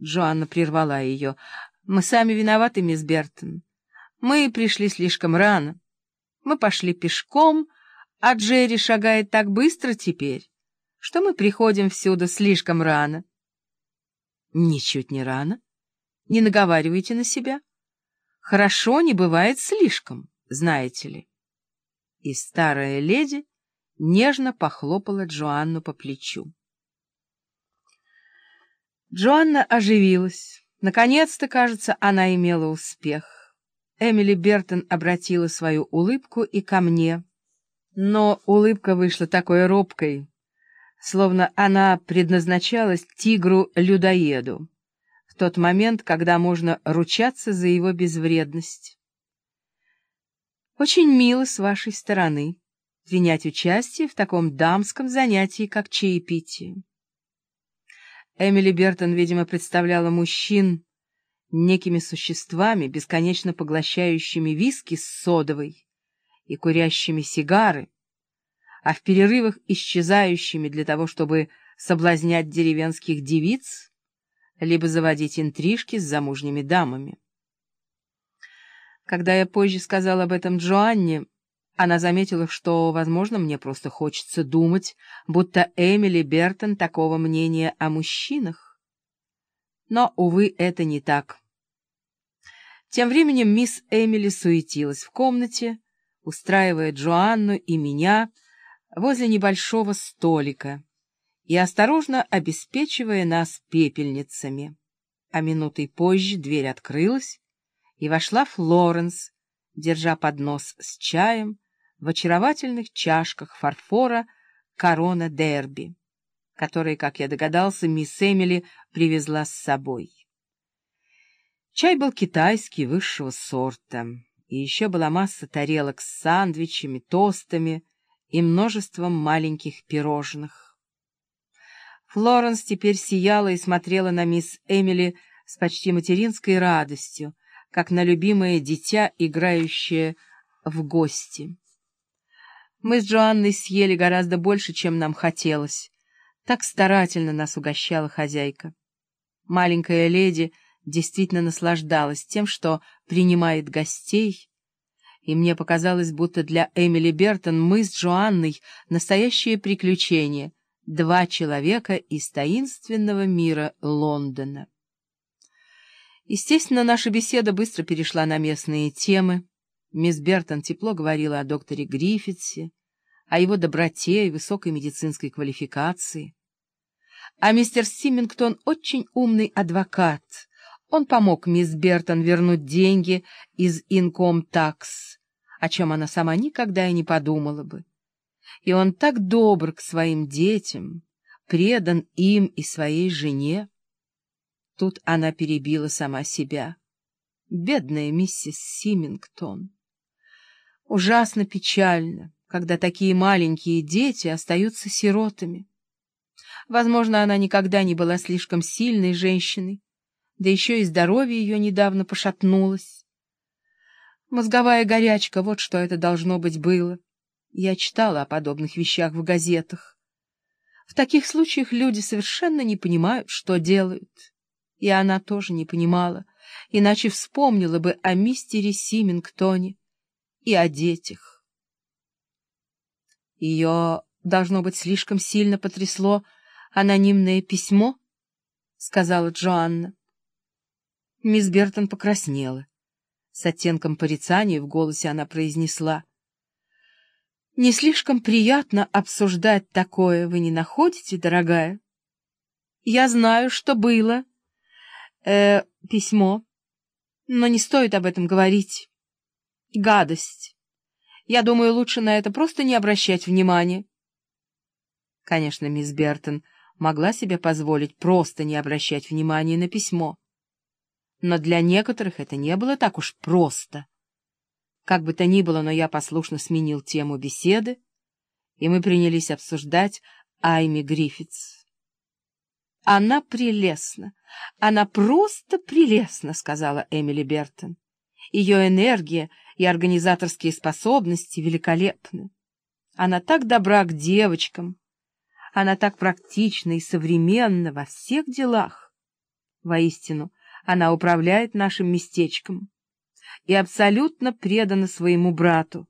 Джоанна прервала ее. «Мы сами виноваты, мисс Бертон. Мы пришли слишком рано. Мы пошли пешком, а Джерри шагает так быстро теперь, что мы приходим всюду слишком рано». «Ничуть не рано. Не наговаривайте на себя. Хорошо не бывает слишком, знаете ли». И старая леди нежно похлопала Джоанну по плечу. Джоанна оживилась. Наконец-то, кажется, она имела успех. Эмили Бертон обратила свою улыбку и ко мне. Но улыбка вышла такой робкой, словно она предназначалась тигру-людоеду в тот момент, когда можно ручаться за его безвредность. «Очень мило с вашей стороны принять участие в таком дамском занятии, как чаепитие». Эмили Бертон, видимо, представляла мужчин некими существами, бесконечно поглощающими виски с содовой и курящими сигары, а в перерывах исчезающими для того, чтобы соблазнять деревенских девиц, либо заводить интрижки с замужними дамами. Когда я позже сказал об этом Джоанне, она заметила, что, возможно, мне просто хочется думать, будто Эмили Бертон такого мнения о мужчинах. Но, увы, это не так. Тем временем мисс Эмили суетилась в комнате, устраивая Джоанну и меня возле небольшого столика и осторожно обеспечивая нас пепельницами. А минутой позже дверь открылась, и вошла Флоренс, держа поднос с чаем, в очаровательных чашках фарфора корона дерби, которые, как я догадался, мисс Эмили привезла с собой. Чай был китайский, высшего сорта, и еще была масса тарелок с сандвичами, тостами и множеством маленьких пирожных. Флоренс теперь сияла и смотрела на мисс Эмили с почти материнской радостью, как на любимое дитя, играющее в гости. Мы с Джоанной съели гораздо больше, чем нам хотелось. Так старательно нас угощала хозяйка. Маленькая леди действительно наслаждалась тем, что принимает гостей, и мне показалось, будто для Эмили Бертон мы с Джоанной настоящее приключение, два человека из таинственного мира Лондона. Естественно, наша беседа быстро перешла на местные темы. Мисс Бертон тепло говорила о докторе Гриффитсе, о его доброте и высокой медицинской квалификации. А мистер Симингтон очень умный адвокат. Он помог мисс Бертон вернуть деньги из Income Tax, о чем она сама никогда и не подумала бы. И он так добр к своим детям, предан им и своей жене. Тут она перебила сама себя. Бедная миссис Симингтон. Ужасно печально когда такие маленькие дети остаются сиротами. Возможно, она никогда не была слишком сильной женщиной, да еще и здоровье ее недавно пошатнулось. Мозговая горячка, вот что это должно быть было. Я читала о подобных вещах в газетах. В таких случаях люди совершенно не понимают, что делают. И она тоже не понимала, иначе вспомнила бы о мистере Симингтоне и о детях. Ее, должно быть, слишком сильно потрясло анонимное письмо, — сказала Джоанна. Мисс Бертон покраснела. С оттенком порицания в голосе она произнесла. — Не слишком приятно обсуждать такое, вы не находите, дорогая? Я знаю, что было. Э, письмо. Но не стоит об этом говорить. Гадость. Я думаю, лучше на это просто не обращать внимания. Конечно, мисс Бертон могла себе позволить просто не обращать внимания на письмо. Но для некоторых это не было так уж просто. Как бы то ни было, но я послушно сменил тему беседы, и мы принялись обсуждать Айми Гриффитс. «Она прелестна! Она просто прелестна!» — сказала Эмили Бертон. Ее энергия и организаторские способности великолепны. Она так добра к девочкам. Она так практична и современна во всех делах. Воистину, она управляет нашим местечком и абсолютно предана своему брату.